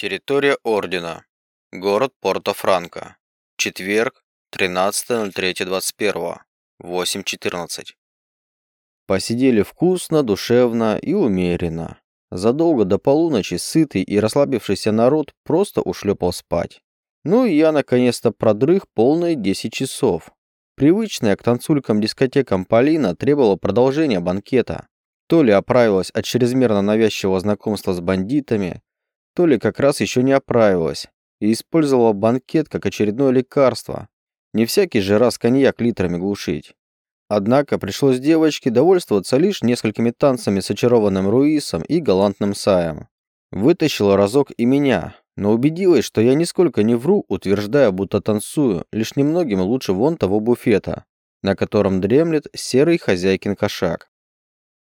Территория Ордена. Город Порто-Франко. Четверг, 13.03.21. 8.14. Посидели вкусно, душевно и умеренно. Задолго до полуночи сытый и расслабившийся народ просто ушлепал спать. Ну и я наконец-то продрых полные 10 часов. Привычная к танцулькам дискотекам Полина требовала продолжения банкета. То ли оправилась от чрезмерно навязчивого знакомства с бандитами, то ли как раз еще не оправилась и использовала банкет как очередное лекарство. Не всякий же раз коньяк литрами глушить. Однако пришлось девочке довольствоваться лишь несколькими танцами с очарованным Руисом и галантным Саем. Вытащила разок и меня, но убедилась, что я нисколько не вру, утверждая, будто танцую, лишь немногим лучше вон того буфета, на котором дремлет серый хозяйкин кошак.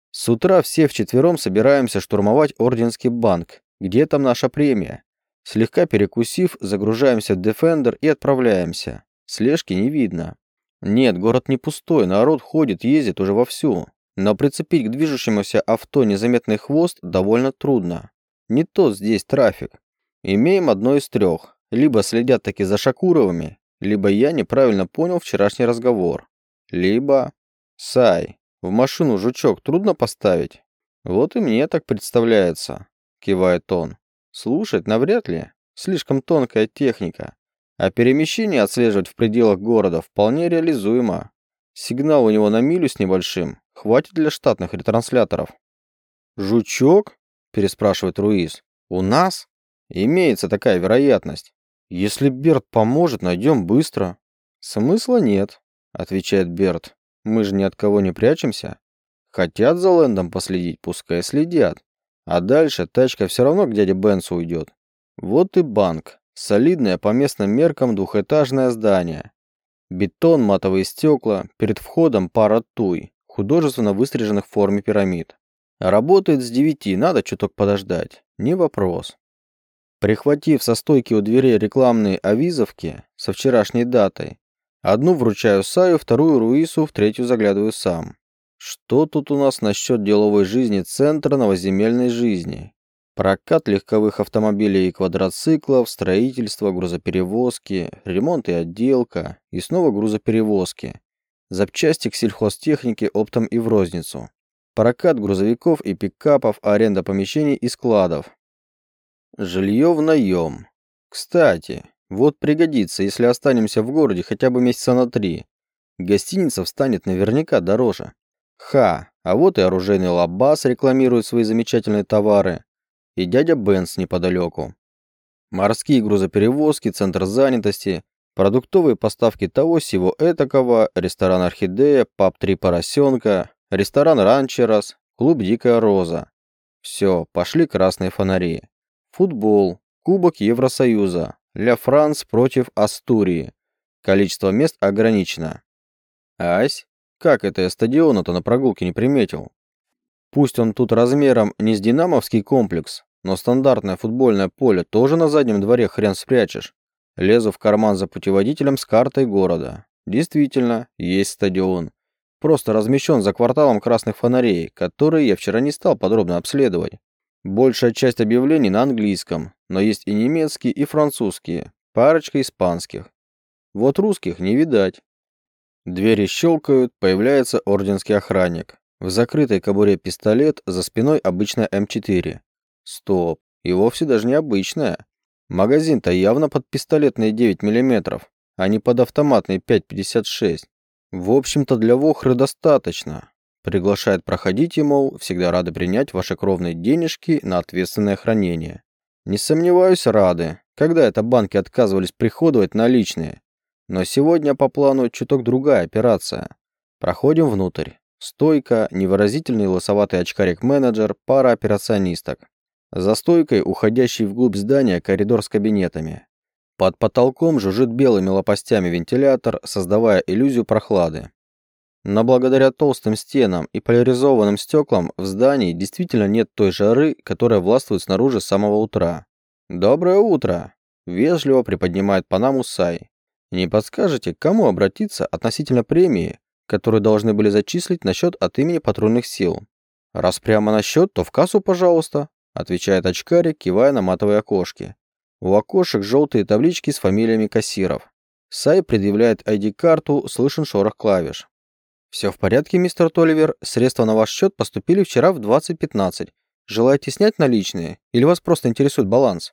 С утра все вчетвером собираемся штурмовать Орденский банк. Где там наша премия? Слегка перекусив, загружаемся в Defender и отправляемся. Слежки не видно. Нет, город не пустой, народ ходит, ездит уже вовсю. Но прицепить к движущемуся авто незаметный хвост довольно трудно. Не тот здесь трафик. Имеем одно из трех. Либо следят таки за Шакуровыми, либо я неправильно понял вчерашний разговор. Либо... Сай, в машину жучок трудно поставить? Вот и мне так представляется, кивает он. Слушать навряд ли. Слишком тонкая техника. А перемещение отслеживать в пределах города вполне реализуемо. Сигнал у него на милю с небольшим. Хватит для штатных ретрансляторов. «Жучок?» – переспрашивает Руиз. «У нас?» «Имеется такая вероятность. Если Берт поможет, найдем быстро». «Смысла нет», – отвечает Берт. «Мы же ни от кого не прячемся. Хотят за Лэндом последить, пускай следят. А дальше тачка все равно к дяде Бенсу уйдет. Вот и банк. Солидное по местным меркам двухэтажное здание. Бетон, матовые стекла, перед входом пара туй, художественно выстриженных в форме пирамид. Работает с девяти, надо чуток подождать. Не вопрос. Прихватив со стойки у дверей рекламные авизовки со вчерашней датой, одну вручаю Саю, вторую Руису, в третью заглядываю сам. Что тут у нас насчет деловой жизни Центра новоземельной жизни? Прокат легковых автомобилей и квадроциклов, строительство, грузоперевозки, ремонт и отделка, и снова грузоперевозки. Запчасти к сельхозтехнике оптом и в розницу. Прокат грузовиков и пикапов, аренда помещений и складов. Жилье в наем. Кстати, вот пригодится, если останемся в городе хотя бы месяца на три. Гостиница встанет наверняка дороже. Ха, а вот и оружейный лабаз рекламирует свои замечательные товары и дядя Бенс неподалеку. Морские грузоперевозки, центр занятости, продуктовые поставки того всего этакого, ресторан «Орхидея», паб «Три поросенка», ресторан «Ранчерос», клуб «Дикая роза». Все, пошли красные фонари. Футбол, Кубок Евросоюза, Ля Франс против Астурии. Количество мест ограничено. Ась, как это я стадиона-то на прогулке не приметил? Пусть он тут размером не с динамовский комплекс, но стандартное футбольное поле тоже на заднем дворе хрен спрячешь. Лезу в карман за путеводителем с картой города. Действительно, есть стадион. Просто размещен за кварталом красных фонарей, которые я вчера не стал подробно обследовать. Большая часть объявлений на английском, но есть и немецкие, и французские, парочка испанских. Вот русских не видать. Двери щелкают, появляется орденский охранник. В закрытой кобуре пистолет, за спиной обычная М4. Стоп, и вовсе даже не обычная. Магазин-то явно под пистолетные 9 мм, а не под автоматный 5,56. В общем-то для Вохры достаточно. Приглашает проходить ему, всегда рады принять ваши кровные денежки на ответственное хранение. Не сомневаюсь, рады, когда это банки отказывались приходовать наличные. Но сегодня по плану чуток другая операция. Проходим внутрь. Стойка, невыразительный лосоватый очкарик-менеджер, пара операционисток. За стойкой уходящий вглубь здания коридор с кабинетами. Под потолком жужжит белыми лопастями вентилятор, создавая иллюзию прохлады. Но благодаря толстым стенам и поляризованным стеклам в здании действительно нет той жары, которая властвует снаружи с самого утра. «Доброе утро!» – вежливо приподнимает Панаму Сай. «Не подскажете, к кому обратиться относительно премии, которую должны были зачислить на счет от имени патрульных сил?» «Раз прямо на счет, то в кассу, пожалуйста», отвечает очкарик, кивая на матовые окошки. У окошек желтые таблички с фамилиями кассиров. Сай предъявляет ID-карту, слышен шорох клавиш. «Все в порядке, мистер Толивер. Средства на ваш счет поступили вчера в 20.15. Желаете снять наличные? Или вас просто интересует баланс?»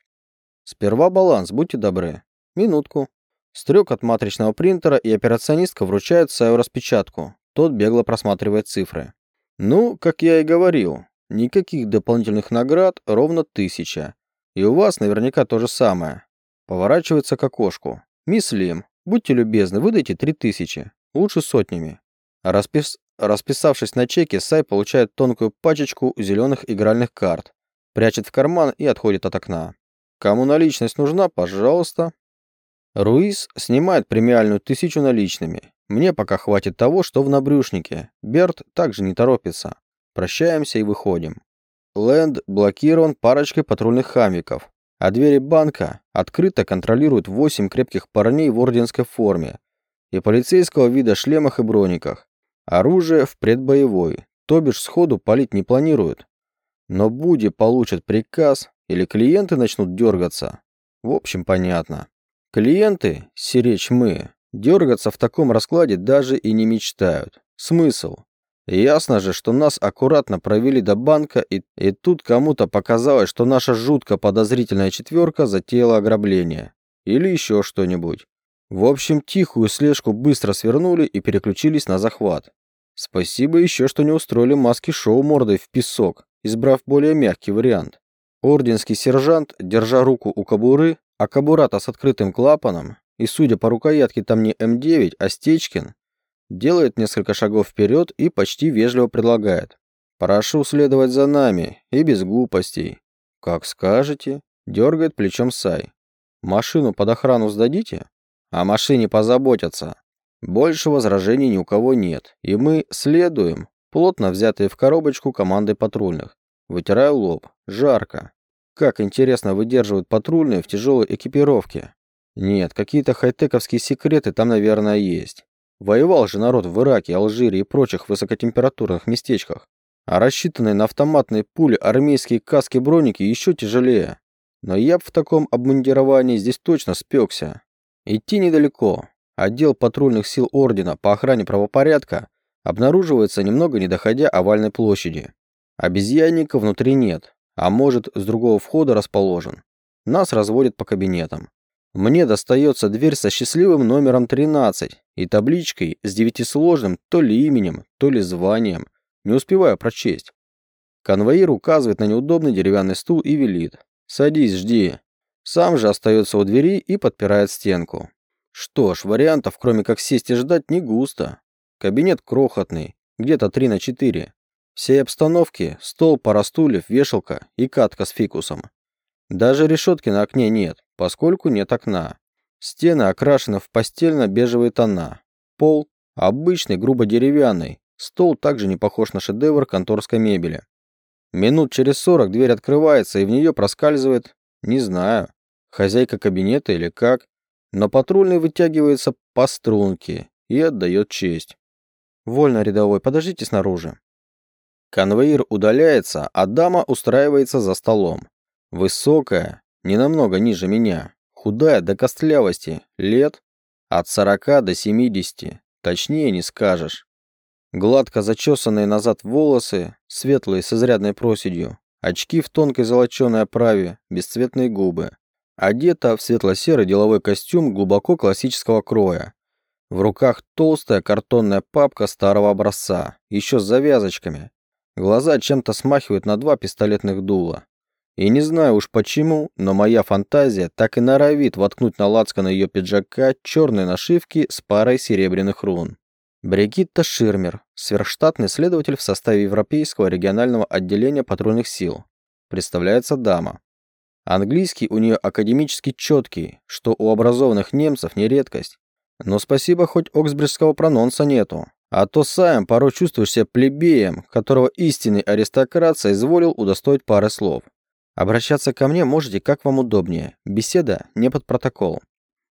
«Сперва баланс, будьте добры. Минутку». Стрек от матричного принтера и операционистка вручают Саю распечатку. Тот бегло просматривает цифры. «Ну, как я и говорил, никаких дополнительных наград, ровно тысяча. И у вас наверняка то же самое». Поворачивается к окошку. «Мисс Лим, будьте любезны, выдайте три тысячи. Лучше сотнями». Распис... Расписавшись на чеке, Сай получает тонкую пачечку зеленых игральных карт, прячет в карман и отходит от окна. Кому наличность нужна, пожалуйста. Руис снимает премиальную тысячу наличными. Мне пока хватит того, что в набрюшнике. Берт также не торопится. Прощаемся и выходим. Лэнд блокирован парочкой патрульных хамиков, а двери банка открыто контролируют восемь крепких парней в орденской форме и полицейского вида шлемах и брониках. Оружие в предбоевой, то бишь сходу палить не планируют. Но Буди получит приказ или клиенты начнут дергаться. В общем, понятно. Клиенты, сиречь мы, дергаться в таком раскладе даже и не мечтают. Смысл? Ясно же, что нас аккуратно провели до банка, и, и тут кому-то показалось, что наша жутко подозрительная четверка затеяла ограбление. Или еще что-нибудь. В общем, тихую слежку быстро свернули и переключились на захват. Спасибо еще, что не устроили маски-шоу мордой в песок, избрав более мягкий вариант. Орденский сержант, держа руку у кобуры, а кобура-то с открытым клапаном, и, судя по рукоятке, там не М9, а Стечкин, делает несколько шагов вперед и почти вежливо предлагает. «Прошу следовать за нами, и без глупостей». «Как скажете», — дергает плечом Сай. «Машину под охрану сдадите?» «О машине позаботятся». Больше возражений ни у кого нет, и мы следуем, плотно взятые в коробочку командой патрульных. Вытираю лоб. Жарко. Как интересно выдерживают патрульные в тяжелой экипировке. Нет, какие-то хай-тековские секреты там, наверное, есть. Воевал же народ в Ираке, Алжире и прочих высокотемпературных местечках. А рассчитанные на автоматные пули армейские каски-броники еще тяжелее. Но я б в таком обмундировании здесь точно спекся. Идти недалеко. Отдел патрульных сил Ордена по охране правопорядка обнаруживается немного не доходя овальной площади. Обезьянника внутри нет, а может, с другого входа расположен. Нас разводят по кабинетам. Мне достается дверь со счастливым номером 13 и табличкой с девятисложным то ли именем, то ли званием. Не успеваю прочесть. Конвоир указывает на неудобный деревянный стул и велит. «Садись, жди». Сам же остается у двери и подпирает стенку. Что ж, вариантов, кроме как сесть и ждать, не густо. Кабинет крохотный, где-то 3 на 4. Всей обстановки – стол, пара стульев, вешалка и катка с фикусом. Даже решетки на окне нет, поскольку нет окна. Стены окрашены в постельно-бежевые тона. Пол – обычный, грубо деревянный. Стол также не похож на шедевр конторской мебели. Минут через сорок дверь открывается, и в нее проскальзывает, не знаю, хозяйка кабинета или как, но патрульный вытягивается по струнке и отдает честь. «Вольно, рядовой, подождите снаружи». Конвоир удаляется, а дама устраивается за столом. Высокая, не намного ниже меня, худая до костлявости, лет от 40 до 70, точнее не скажешь. Гладко зачесанные назад волосы, светлые с изрядной проседью, очки в тонкой золоченой оправе, бесцветные губы. Одета в светло-серый деловой костюм глубоко классического кроя. В руках толстая картонная папка старого образца, еще с завязочками, Глаза чем-то смахивают на два пистолетных дула. И не знаю уж почему, но моя фантазия так и норовит воткнуть на лацкан ее пиджака черные нашивки с парой серебряных рун. Бригитта Ширмер, сверхштатный следователь в составе Европейского регионального отделения патрульных сил. Представляется дама. Английский у нее академически четкий, что у образованных немцев не редкость. Но спасибо, хоть оксбриджского прононса нету. А то сам порой чувствуешь себя плебеем, которого истинный аристократ соизволил удостоить пары слов. Обращаться ко мне можете как вам удобнее. Беседа не под протокол.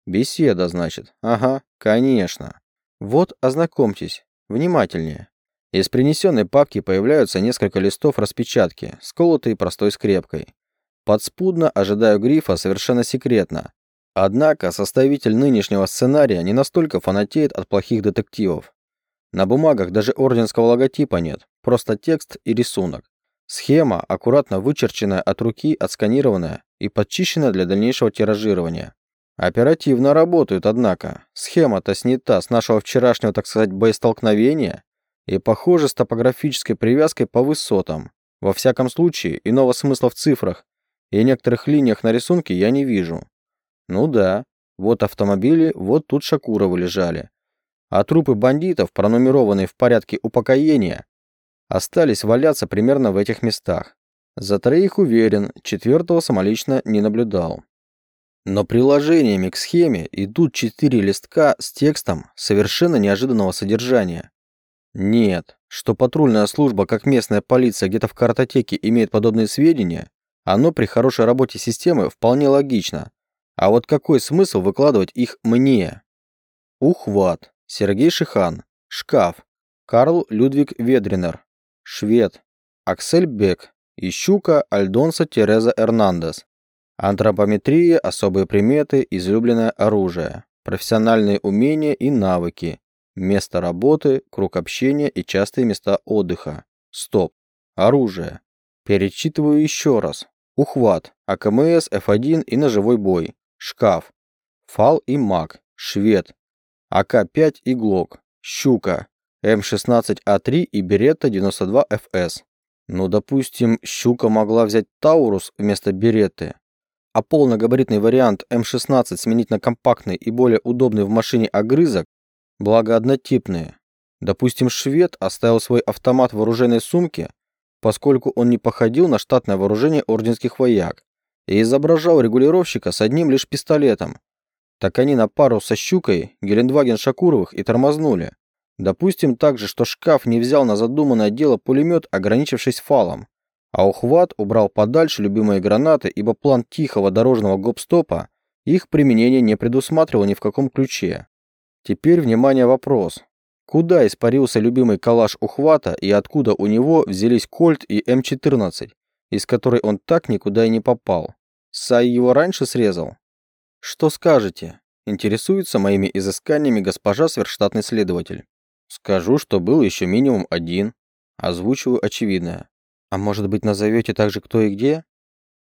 Беседа, значит. Ага, конечно. Вот, ознакомьтесь. Внимательнее. Из принесенной папки появляются несколько листов распечатки, сколотые простой скрепкой. Подспудно ожидаю грифа совершенно секретно. Однако составитель нынешнего сценария не настолько фанатеет от плохих детективов. На бумагах даже орденского логотипа нет, просто текст и рисунок. Схема, аккуратно вычерченная от руки, отсканированная и подчищенная для дальнейшего тиражирования. Оперативно работают, однако. Схема-то снята с нашего вчерашнего, так сказать, боестолкновения и, похоже, с топографической привязкой по высотам. Во всяком случае, иного смысла в цифрах и некоторых линиях на рисунке я не вижу. Ну да, вот автомобили, вот тут Шакуровы лежали. А трупы бандитов, пронумерованные в порядке упокоения, остались валяться примерно в этих местах. За троих уверен, четвертого самолично не наблюдал. Но приложениями к схеме идут четыре листка с текстом совершенно неожиданного содержания. Нет, что патрульная служба, как местная полиция где-то в картотеке имеет подобные сведения, оно при хорошей работе системы вполне логично. А вот какой смысл выкладывать их мне? Ухват. Сергей Шихан. Шкаф. Карл Людвиг Ведринер. Швед. Аксель Бек. И щука Альдонса Тереза Эрнандес. Антропометрия, особые приметы, излюбленное оружие, профессиональные умения и навыки, место работы, круг общения и частые места отдыха. Стоп. Оружие. Перечитываю еще раз. Ухват, АКМС, F1 и ножевой бой. Шкаф. Фал и маг. Швед. АК-5 и Глок. Щука. М16А3 и Беретта 92ФС. Ну, допустим, Щука могла взять Таурус вместо Беретты, а полногабаритный вариант М16 сменить на компактный и более удобный в машине огрызок, благо однотипные. Допустим, швед оставил свой автомат в вооруженной сумке, поскольку он не походил на штатное вооружение орденских вояк и изображал регулировщика с одним лишь пистолетом. Так они на пару со щукой Гелендваген Шакуровых и тормознули. Допустим также, что шкаф не взял на задуманное дело пулемет, ограничившись фалом. А ухват убрал подальше любимые гранаты, ибо план тихого дорожного гоп-стопа их применение не предусматривал ни в каком ключе. Теперь, внимание, вопрос. Куда испарился любимый калаш ухвата и откуда у него взялись Кольт и М14, из которой он так никуда и не попал? Сай его раньше срезал? Что скажете? Интересуется моими изысканиями госпожа сверхштатный следователь. Скажу, что был еще минимум один. Озвучиваю очевидное. А может быть, назовете также кто и где?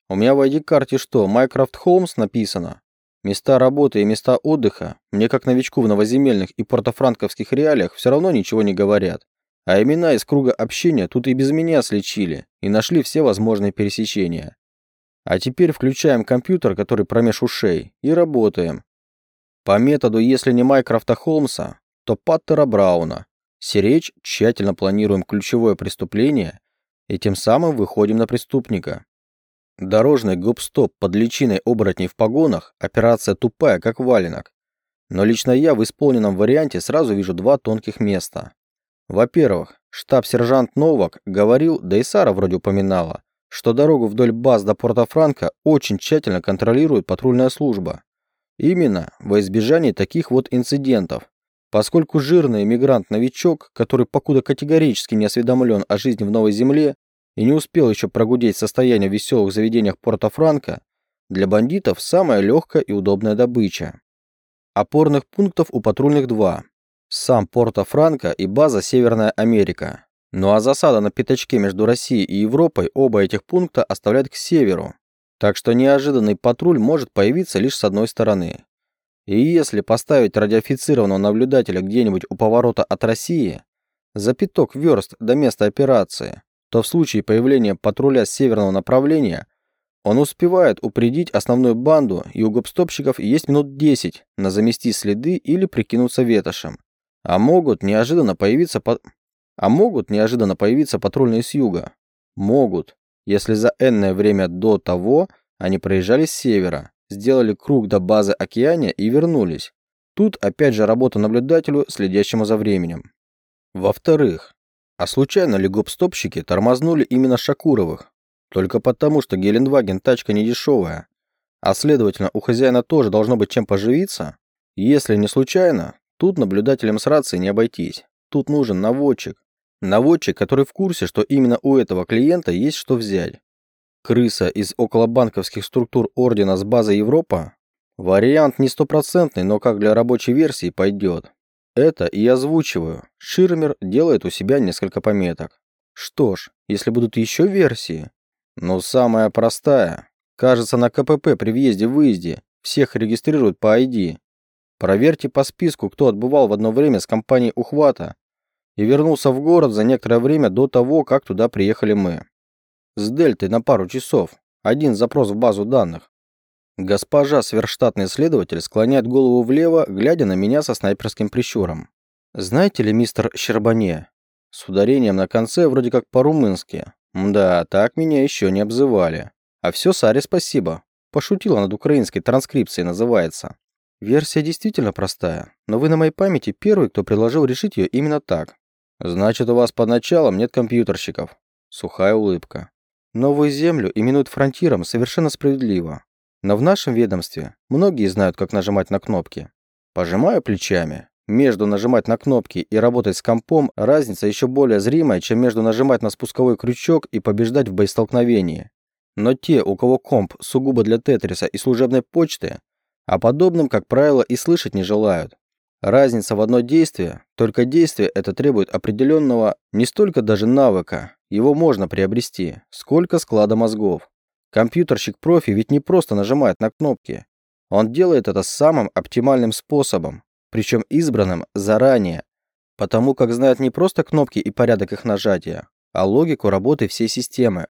У меня в ID-карте что, Майкрофт Холмс написано? Места работы и места отдыха мне как новичку в новоземельных и портофранковских реалиях все равно ничего не говорят. А имена из круга общения тут и без меня слечили и нашли все возможные пересечения. А теперь включаем компьютер, который промеж ушей, и работаем. По методу, если не Майкрофта Холмса, то Паттера Брауна. Сиречь тщательно планируем ключевое преступление и тем самым выходим на преступника. Дорожный гоп-стоп под личиной оборотней в погонах – операция тупая, как валенок. Но лично я в исполненном варианте сразу вижу два тонких места. Во-первых, штаб-сержант Новак говорил, да и Сара вроде упоминала, что дорогу вдоль баз до Порто-Франко очень тщательно контролирует патрульная служба. Именно во избежание таких вот инцидентов, Поскольку жирный мигрант-новичок, который покуда категорически не осведомлен о жизни в Новой Земле и не успел еще прогудеть состояние в веселых заведениях Порто-Франко, для бандитов самая легкая и удобная добыча. Опорных пунктов у патрульных два. Сам Порто-Франко и база Северная Америка. Ну а засада на пятачке между Россией и Европой оба этих пункта оставляют к северу. Так что неожиданный патруль может появиться лишь с одной стороны. И если поставить радиофицированного наблюдателя где-нибудь у поворота от России, за пяток верст до места операции, то в случае появления патруля с северного направления он успевает упредить основную банду, и у гопстопщиков есть минут 10 на замести следы или прикинуться ветошем. А могут неожиданно появиться по... а могут неожиданно появиться патрульные с юга. Могут, если за энное время до того они проезжали с севера, сделали круг до базы Океания и вернулись. Тут опять же работа наблюдателю, следящему за временем. Во-вторых, а случайно ли гоп-стопщики тормознули именно Шакуровых? Только потому, что Гелендваген тачка не дешевая, а следовательно у хозяина тоже должно быть чем поживиться? Если не случайно, тут наблюдателям с рацией не обойтись. Тут нужен наводчик. Наводчик, который в курсе, что именно у этого клиента есть что взять. Крыса из околобанковских структур Ордена с базы Европа? Вариант не стопроцентный, но как для рабочей версии пойдет. Это и озвучиваю. Ширмер делает у себя несколько пометок. Что ж, если будут еще версии? Ну, самая простая. Кажется, на КПП при въезде-выезде всех регистрируют по ID. Проверьте по списку, кто отбывал в одно время с компанией «Ухвата» и вернулся в город за некоторое время до того, как туда приехали мы. С Дельтой на пару часов. Один запрос в базу данных. Госпожа сверхштатный следователь склоняет голову влево, глядя на меня со снайперским прищуром. Знаете ли, мистер Щербане? С ударением на конце вроде как по-румынски. Да, так меня еще не обзывали. А все Саре спасибо. Пошутила над украинской транскрипцией называется. Версия действительно простая, но вы на моей памяти первый, кто предложил решить ее именно так. Значит, у вас под началом нет компьютерщиков. Сухая улыбка. Новую землю именуют фронтиром совершенно справедливо. Но в нашем ведомстве многие знают, как нажимать на кнопки. Пожимаю плечами. Между нажимать на кнопки и работать с компом разница еще более зримая, чем между нажимать на спусковой крючок и побеждать в боестолкновении. Но те, у кого комп сугубо для тетриса и служебной почты, о подобном, как правило, и слышать не желают. Разница в одно действие, только действие это требует определенного не столько даже навыка, его можно приобрести, сколько склада мозгов. Компьютерщик-профи ведь не просто нажимает на кнопки. Он делает это самым оптимальным способом, причем избранным заранее, потому как знает не просто кнопки и порядок их нажатия, а логику работы всей системы.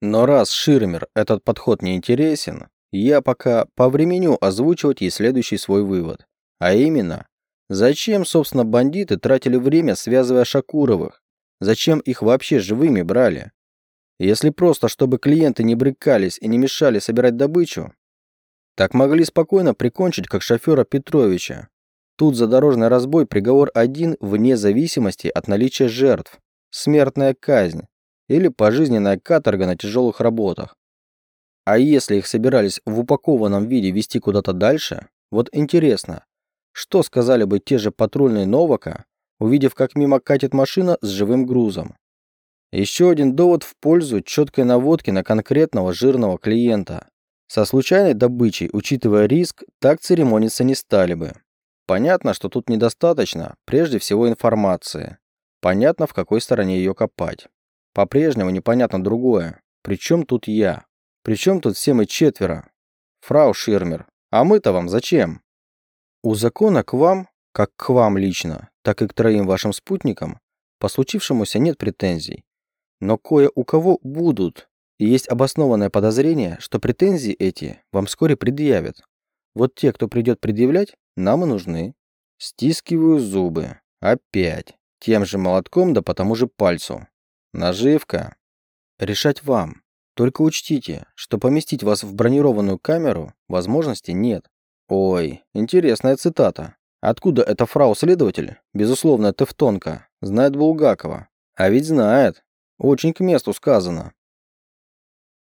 Но раз Ширмер этот подход не интересен, я пока повременю озвучивать ей следующий свой вывод. А именно, зачем, собственно, бандиты тратили время, связывая Шакуровых? Зачем их вообще живыми брали? Если просто, чтобы клиенты не брыкались и не мешали собирать добычу, так могли спокойно прикончить, как шофера Петровича. Тут за дорожный разбой приговор один вне зависимости от наличия жертв. Смертная казнь или пожизненная каторга на тяжелых работах. А если их собирались в упакованном виде вести куда-то дальше, вот интересно, что сказали бы те же патрульные Новака, увидев, как мимо катит машина с живым грузом? Еще один довод в пользу четкой наводки на конкретного жирного клиента. Со случайной добычей, учитывая риск, так церемониться не стали бы. Понятно, что тут недостаточно, прежде всего, информации. Понятно, в какой стороне ее копать. По-прежнему непонятно другое. Причем тут я? Причем тут все мы четверо? Фрау Ширмер, а мы-то вам зачем? У закона к вам, как к вам лично, так и к троим вашим спутникам, по случившемуся нет претензий. Но кое у кого будут, и есть обоснованное подозрение, что претензии эти вам вскоре предъявят. Вот те, кто придет предъявлять, нам и нужны. Стискиваю зубы. Опять. Тем же молотком да по тому же пальцу. Наживка. Решать вам. Только учтите, что поместить вас в бронированную камеру возможности нет. Ой, интересная цитата. Откуда эта фрау-следователь, безусловно, тефтонка, знает Булгакова? А ведь знает. Очень к месту сказано.